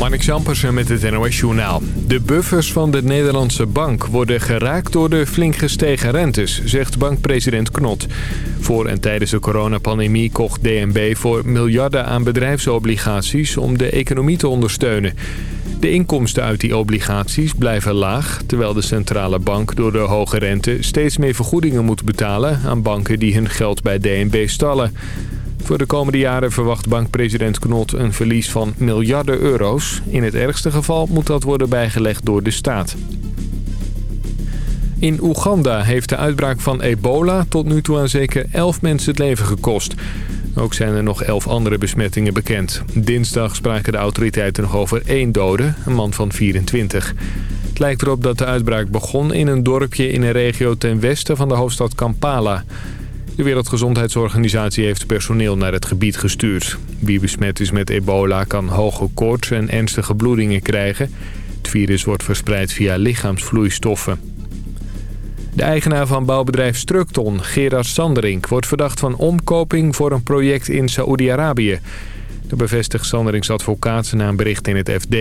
Marnik Jampersen met het NOS Journaal. De buffers van de Nederlandse bank worden geraakt door de flink gestegen rentes, zegt bankpresident Knot. Voor en tijdens de coronapandemie kocht DNB voor miljarden aan bedrijfsobligaties om de economie te ondersteunen. De inkomsten uit die obligaties blijven laag... terwijl de centrale bank door de hoge rente steeds meer vergoedingen moet betalen... aan banken die hun geld bij DNB stallen. Voor de komende jaren verwacht bankpresident Knot een verlies van miljarden euro's. In het ergste geval moet dat worden bijgelegd door de staat. In Oeganda heeft de uitbraak van ebola tot nu toe aan zeker 11 mensen het leven gekost. Ook zijn er nog 11 andere besmettingen bekend. Dinsdag spraken de autoriteiten nog over één dode, een man van 24. Het lijkt erop dat de uitbraak begon in een dorpje in een regio ten westen van de hoofdstad Kampala. De Wereldgezondheidsorganisatie heeft personeel naar het gebied gestuurd. Wie besmet is met ebola kan hoge koorts en ernstige bloedingen krijgen. Het virus wordt verspreid via lichaamsvloeistoffen. De eigenaar van bouwbedrijf Structon, Gerard Sanderink... wordt verdacht van omkoping voor een project in Saoedi-Arabië. Dat bevestigt Sanderings advocaat na een bericht in het FD.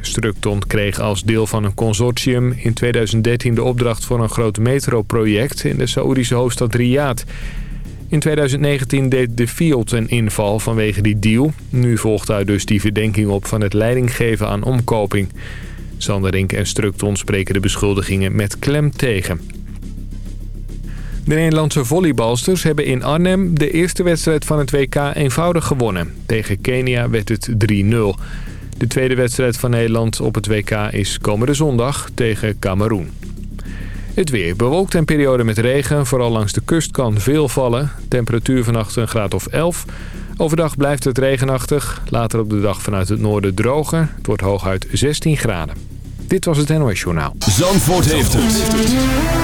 Structon kreeg als deel van een consortium in 2013 de opdracht voor een groot metroproject in de Saoedische hoofdstad Riyadh. In 2019 deed de Field een inval vanwege die deal. Nu volgt daar dus die verdenking op van het leidinggeven aan omkoping. Sanderink en Structon spreken de beschuldigingen met klem tegen. De Nederlandse volleybalsters hebben in Arnhem de eerste wedstrijd van het WK eenvoudig gewonnen. Tegen Kenia werd het 3-0. De tweede wedstrijd van Nederland op het WK is komende zondag tegen Cameroen. Het weer bewolkt en periode met regen. Vooral langs de kust kan veel vallen. Temperatuur vannacht een graad of 11. Overdag blijft het regenachtig. Later op de dag vanuit het noorden droger. Het wordt hooguit 16 graden. Dit was het NOS Journaal. Zandvoort heeft het.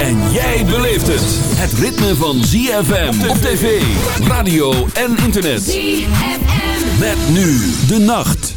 En jij beleeft het. Het ritme van ZFM op tv, radio en internet. ZFM. Met nu de nacht.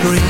scream.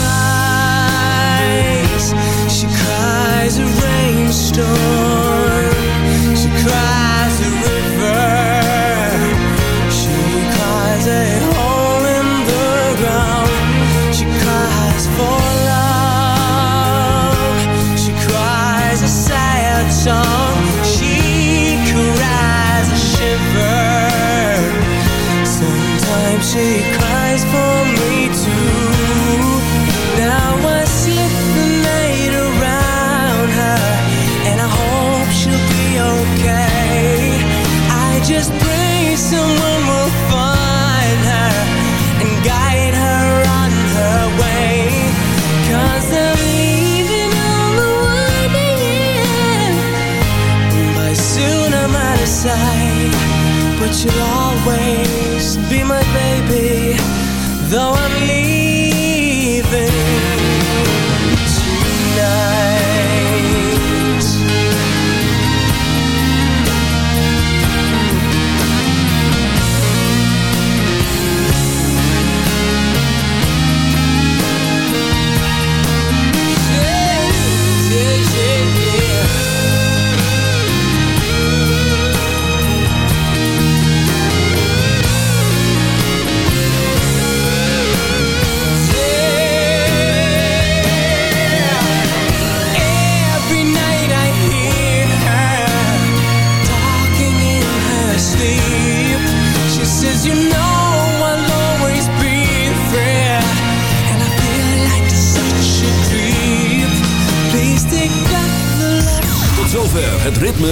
store. She cried.